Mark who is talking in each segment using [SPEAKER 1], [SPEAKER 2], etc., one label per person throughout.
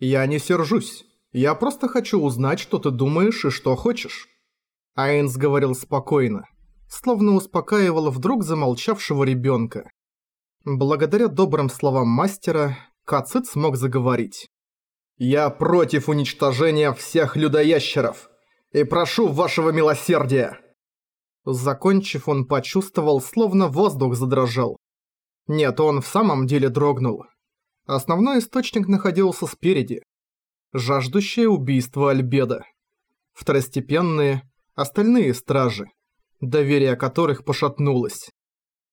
[SPEAKER 1] «Я не сержусь. Я просто хочу узнать, что ты думаешь и что хочешь». Айнс говорил спокойно, словно успокаивал вдруг замолчавшего ребенка. Благодаря добрым словам мастера, Кацит смог заговорить. «Я против уничтожения всех людоящеров и прошу вашего милосердия!» Закончив, он почувствовал, словно воздух задрожал. Нет, он в самом деле дрогнул. Основной источник находился спереди. Жаждущее убийство Альбеда. Второстепенные, остальные стражи, доверие которых пошатнулось.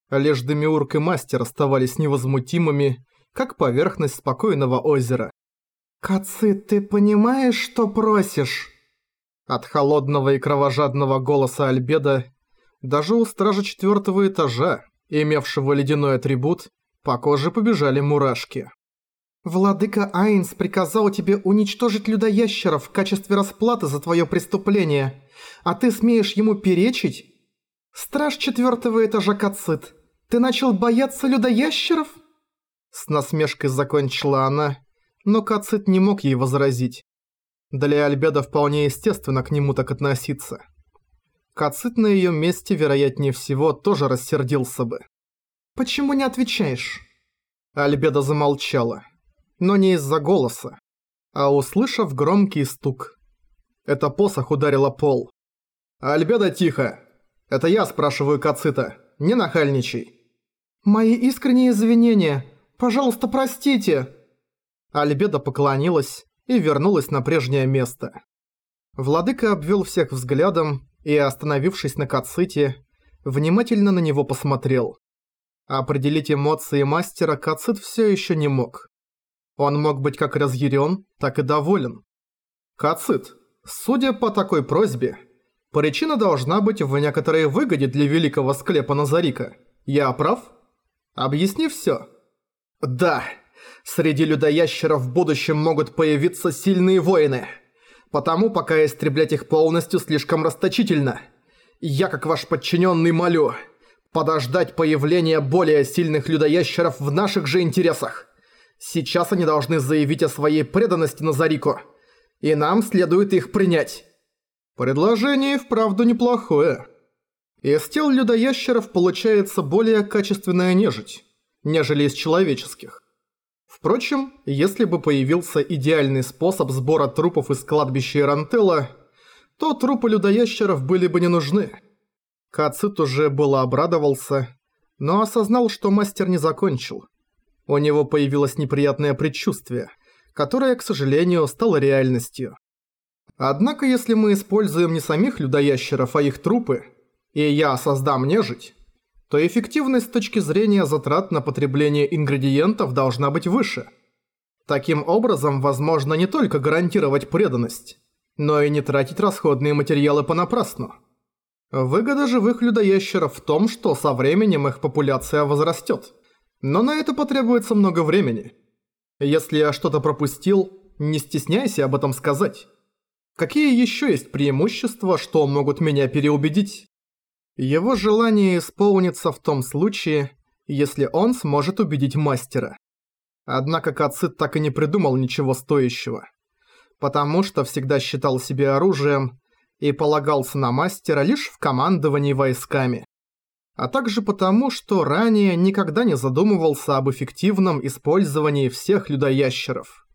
[SPEAKER 1] Лишь Демиург и Мастер оставались невозмутимыми, как поверхность спокойного озера. «Кацит, ты понимаешь, что просишь?» От холодного и кровожадного голоса Альбеда даже у стража четвертого этажа, имевшего ледяной атрибут, по коже побежали мурашки. «Владыка Айнс приказал тебе уничтожить людоящеров в качестве расплаты за твое преступление, а ты смеешь ему перечить? Страж четвертого этажа Кацит, ты начал бояться людоящеров?» С насмешкой закончила она, но Кацит не мог ей возразить. Для Альбеда вполне естественно к нему так относиться. Кацит на её месте, вероятнее всего, тоже рассердился бы. «Почему не отвечаешь?» Альбеда замолчала. Но не из-за голоса, а услышав громкий стук. Это посох ударила пол. «Альбеда, тихо! Это я спрашиваю Кацита, не нахальничай!» «Мои искренние извинения! Пожалуйста, простите!» Альбеда поклонилась и вернулась на прежнее место. Владыка обвел всех взглядом и, остановившись на Каците, внимательно на него посмотрел. Определить эмоции мастера Кацит все еще не мог. Он мог быть как разъярен, так и доволен. Кацит, судя по такой просьбе, причина должна быть в некоторой выгоде для великого склепа Назарика. Я прав? Объясни все. Да, среди людоящеров в будущем могут появиться сильные воины – потому пока истреблять их полностью слишком расточительно. Я, как ваш подчиненный, молю подождать появления более сильных людоящеров в наших же интересах. Сейчас они должны заявить о своей преданности Назарику, и нам следует их принять. Предложение вправду неплохое. Из тел людоящеров получается более качественная нежить, нежели из человеческих. Впрочем, если бы появился идеальный способ сбора трупов из кладбища Ирантелла, то трупы людоящеров были бы не нужны. Кацит уже было обрадовался, но осознал, что мастер не закончил. У него появилось неприятное предчувствие, которое, к сожалению, стало реальностью. Однако, если мы используем не самих людоящеров, а их трупы, и я создам нежить, то эффективность с точки зрения затрат на потребление ингредиентов должна быть выше. Таким образом, возможно не только гарантировать преданность, но и не тратить расходные материалы понапрасну. Выгода живых людоящеров в том, что со временем их популяция возрастет. Но на это потребуется много времени. Если я что-то пропустил, не стесняйся об этом сказать. Какие еще есть преимущества, что могут меня переубедить? Его желание исполнится в том случае, если он сможет убедить мастера. Однако Кацит так и не придумал ничего стоящего. Потому что всегда считал себя оружием и полагался на мастера лишь в командовании войсками. А также потому, что ранее никогда не задумывался об эффективном использовании всех людоящеров.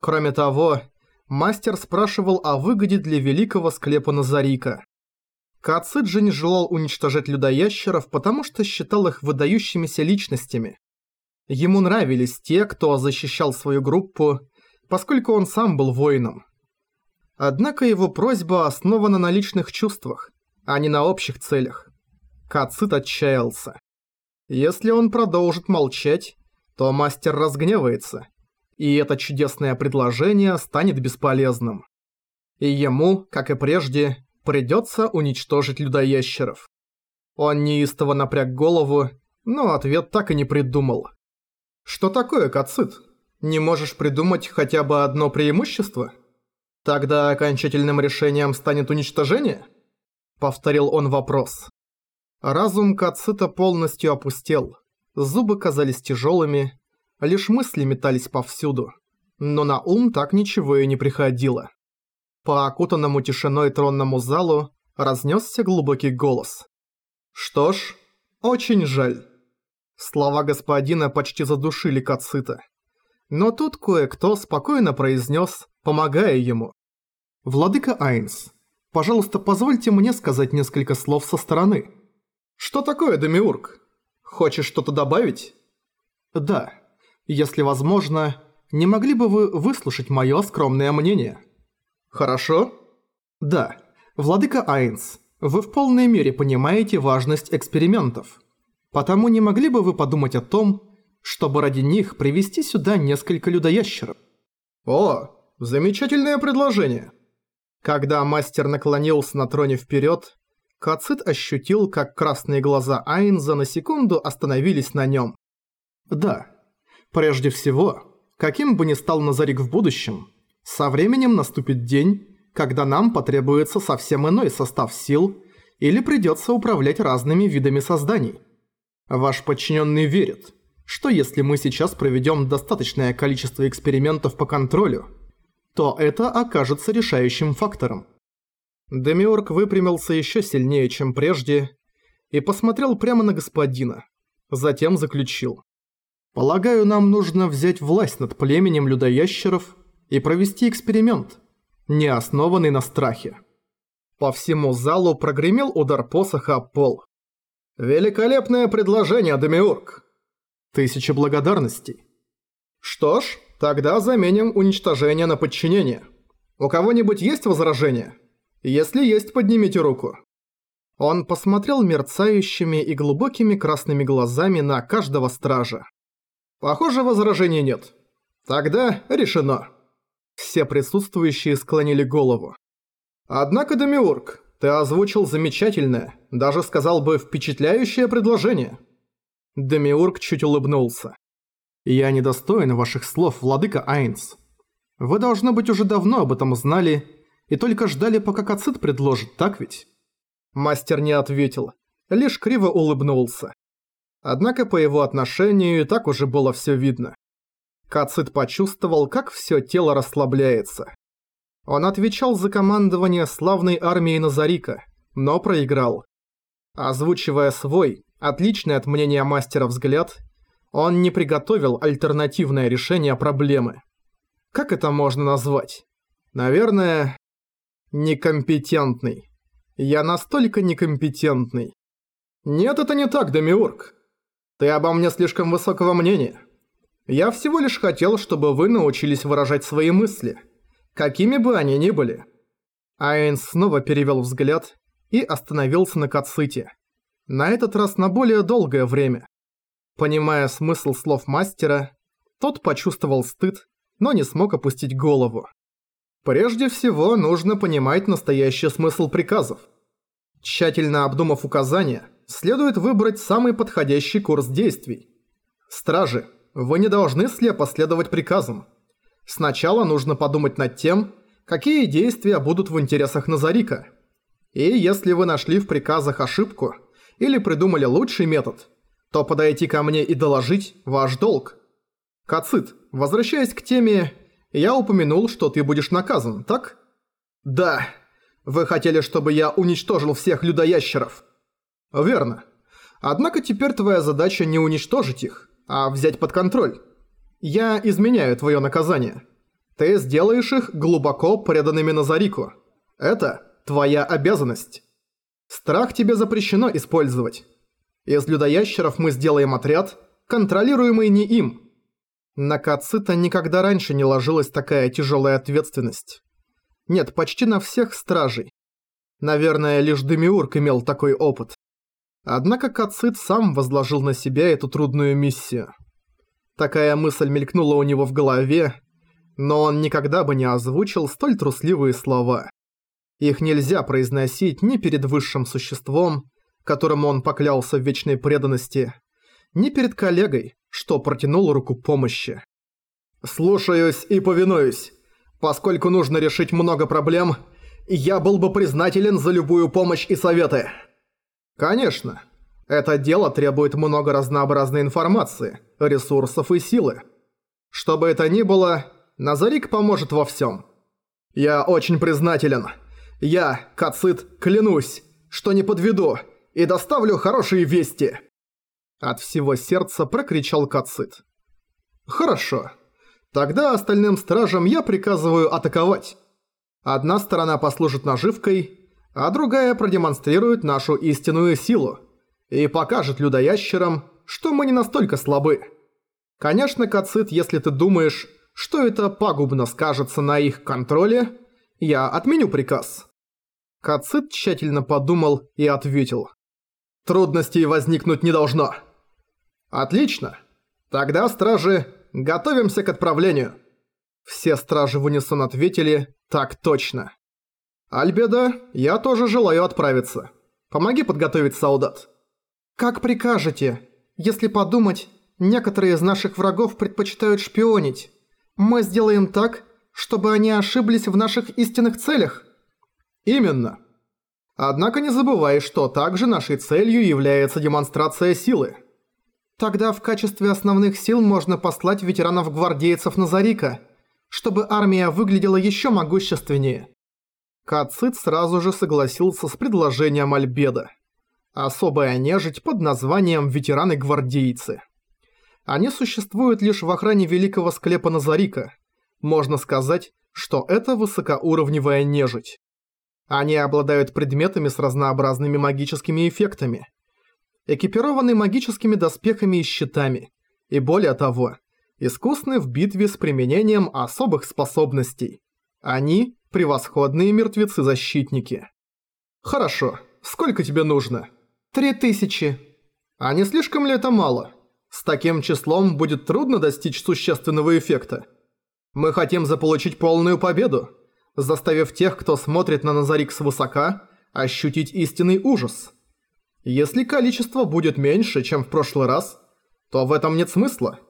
[SPEAKER 1] Кроме того, мастер спрашивал о выгоде для великого склепа Назарика. Кацид не желал уничтожать людоящеров, потому что считал их выдающимися личностями. Ему нравились те, кто защищал свою группу, поскольку он сам был воином. Однако его просьба основана на личных чувствах, а не на общих целях. Кацит отчаялся. Если он продолжит молчать, то мастер разгневается, и это чудесное предложение станет бесполезным. И ему, как и прежде, Придется уничтожить людоящеров. Он неистово напряг голову, но ответ так и не придумал. Что такое, Кацит? Не можешь придумать хотя бы одно преимущество? Тогда окончательным решением станет уничтожение? Повторил он вопрос. Разум Кацита полностью опустел. Зубы казались тяжелыми, лишь мысли метались повсюду. Но на ум так ничего и не приходило. По окутанному тишиной тронному залу разнесся глубокий голос. «Что ж, очень жаль». Слова господина почти задушили Кацита. Но тут кое-кто спокойно произнес, помогая ему. «Владыка Айнс, пожалуйста, позвольте мне сказать несколько слов со стороны». «Что такое, Демиург? Хочешь что-то добавить?» «Да. Если возможно, не могли бы вы выслушать моё скромное мнение?» «Хорошо?» «Да. Владыка Айнс, вы в полной мере понимаете важность экспериментов. Потому не могли бы вы подумать о том, чтобы ради них привести сюда несколько людоящеров?»
[SPEAKER 2] «О, замечательное предложение!»
[SPEAKER 1] Когда мастер наклонился на троне вперед, Кацит ощутил, как красные глаза Айнза на секунду остановились на нем. «Да, прежде всего, каким бы ни стал Назарик в будущем, со временем наступит день, когда нам потребуется совсем иной состав сил или придется управлять разными видами созданий. Ваш подчиненный верит, что если мы сейчас проведем достаточное количество экспериментов по контролю, то это окажется решающим фактором. Демиург выпрямился еще сильнее, чем прежде, и посмотрел прямо на господина. Затем заключил. «Полагаю, нам нужно взять власть над племенем людоящеров и провести эксперимент, не основанный на страхе». По всему залу прогремел удар посоха пол.
[SPEAKER 2] «Великолепное предложение, Демиург!»
[SPEAKER 1] Тысяча благодарностей.
[SPEAKER 2] Что ж, тогда заменим уничтожение на подчинение. У кого-нибудь есть возражения? Если есть, поднимите руку.
[SPEAKER 1] Он посмотрел мерцающими и глубокими красными глазами на каждого стража.
[SPEAKER 2] Похоже, возражений нет. Тогда решено.
[SPEAKER 1] Все присутствующие склонили голову.
[SPEAKER 2] Однако, Демиург, ты озвучил замечательное, даже сказал бы впечатляющее предложение.
[SPEAKER 1] Демиург чуть улыбнулся. «Я недостоин ваших слов, владыка Айнс. Вы, должно быть, уже давно об этом знали и только ждали, пока Кацит предложит, так ведь?» Мастер не ответил, лишь криво улыбнулся. Однако по его отношению и так уже было все видно. Кацит почувствовал, как все тело расслабляется. Он отвечал за командование славной армией Назарика, но проиграл. Озвучивая свой, отличный от мнения мастера взгляд, он не приготовил альтернативное решение проблемы. Как это можно назвать? Наверное, некомпетентный. Я настолько некомпетентный.
[SPEAKER 2] Нет, это не так, Демиург. Ты обо мне слишком высокого мнения. Я всего лишь хотел, чтобы вы научились выражать свои мысли, какими бы они ни были.
[SPEAKER 1] Айнс снова перевел взгляд и остановился на Каците на этот раз на более долгое время. Понимая смысл слов мастера, тот почувствовал стыд, но не смог опустить голову. Прежде всего, нужно понимать настоящий смысл приказов. Тщательно обдумав указания, следует выбрать самый подходящий курс действий. Стражи, вы не должны слепо следовать приказам. Сначала нужно подумать над тем, какие действия будут в интересах Назарика. И если вы нашли в приказах ошибку – или придумали лучший метод, то подойти ко мне и доложить – ваш долг. Кацит, возвращаясь к теме, я упомянул, что ты будешь наказан, так? Да. Вы хотели, чтобы я уничтожил всех людоящеров? Верно. Однако теперь твоя задача не уничтожить их, а взять под контроль. Я изменяю твое наказание. Ты сделаешь их глубоко преданными Назарику. Это твоя обязанность. Страх тебе запрещено использовать. Из людоящеров мы сделаем отряд, контролируемый не им. На Кацита никогда раньше не ложилась такая тяжелая ответственность. Нет, почти на всех стражей. Наверное, лишь Демиург имел такой опыт. Однако Кацит сам возложил на себя эту трудную миссию. Такая мысль мелькнула у него в голове, но он никогда бы не озвучил столь трусливые слова. Их нельзя произносить ни перед высшим существом, которому он поклялся в вечной преданности, ни перед коллегой, что протянул руку помощи. «Слушаюсь и повинуюсь. Поскольку нужно решить много проблем, я был бы признателен за любую помощь и советы». «Конечно. Это дело требует много разнообразной информации, ресурсов и силы. Что бы это ни было,
[SPEAKER 2] Назарик поможет во всем. Я очень признателен. Я, Кацит, клянусь, что не подведу и доставлю хорошие вести. От всего сердца прокричал Кацит. Хорошо. Тогда остальным стражам я приказываю атаковать. Одна сторона послужит наживкой, а другая продемонстрирует нашу истинную силу и покажет людоящерам, что мы не настолько слабы. Конечно, Кацит, если ты думаешь, что это пагубно скажется на их контроле, я отменю приказ. Кацит тщательно подумал и ответил. Трудностей возникнуть не должно. Отлично. Тогда, стражи, готовимся к отправлению. Все стражи в унисон ответили «Так точно». «Альбеда, я тоже желаю отправиться. Помоги подготовить солдат». «Как прикажете. Если подумать, некоторые из наших врагов предпочитают шпионить. Мы сделаем так, чтобы они ошиблись в наших истинных целях». «Именно. Однако не забывай, что также нашей целью является демонстрация силы». «Тогда в качестве основных сил можно послать ветеранов-гвардейцев Назарика, чтобы армия выглядела еще могущественнее». Кацит сразу же согласился с предложением Альбеда. Особая нежить под названием «Ветераны-гвардейцы». Они существуют лишь в охране великого склепа Назарика. Можно сказать, что это высокоуровневая нежить. Они обладают предметами с разнообразными магическими эффектами. Экипированы магическими доспехами и щитами. И более того, искусны в битве с применением особых способностей. Они – превосходные мертвецы-защитники. Хорошо, сколько тебе нужно? Три тысячи. А не слишком ли это мало? С таким числом будет трудно достичь существенного эффекта. Мы хотим заполучить полную победу, заставив тех, кто смотрит на Назарик свысока, ощутить истинный ужас. Если количество будет меньше, чем в прошлый раз, то в этом нет смысла.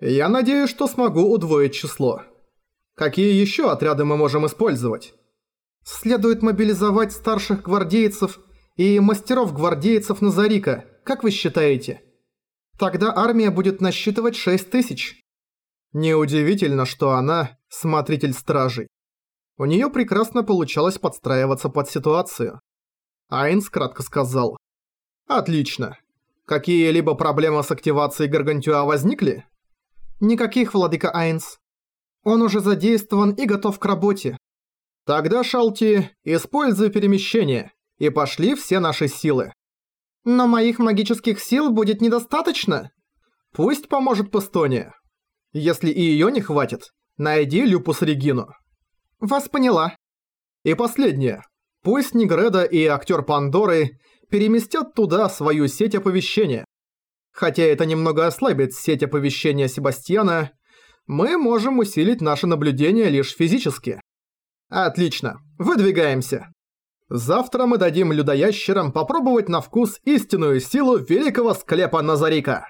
[SPEAKER 2] Я надеюсь, что смогу удвоить число. Какие еще отряды мы можем использовать? Следует мобилизовать старших гвардейцев и мастеров-гвардейцев Назарика, как вы считаете? Тогда армия будет насчитывать 6 тысяч. Неудивительно, что она – смотритель стражей. У нее прекрасно получалось подстраиваться под ситуацию. Айнс кратко сказал. «Отлично. Какие-либо проблемы с активацией Гаргантюа возникли?» «Никаких, владыка Айнс. Он уже задействован и готов к работе. Тогда, Шалти, используй перемещение, и пошли все наши силы. Но моих магических сил будет недостаточно. Пусть поможет Пустония. Если и её не хватит, найди Люпус Регину. Вас поняла. И последнее. Пусть Негреда и актер Пандоры переместят туда свою сеть оповещения. Хотя это немного ослабит сеть оповещения Себастьяна, мы можем усилить наше наблюдение лишь физически. Отлично, выдвигаемся. Завтра мы дадим людоящерам попробовать на вкус истинную силу великого склепа Назарика.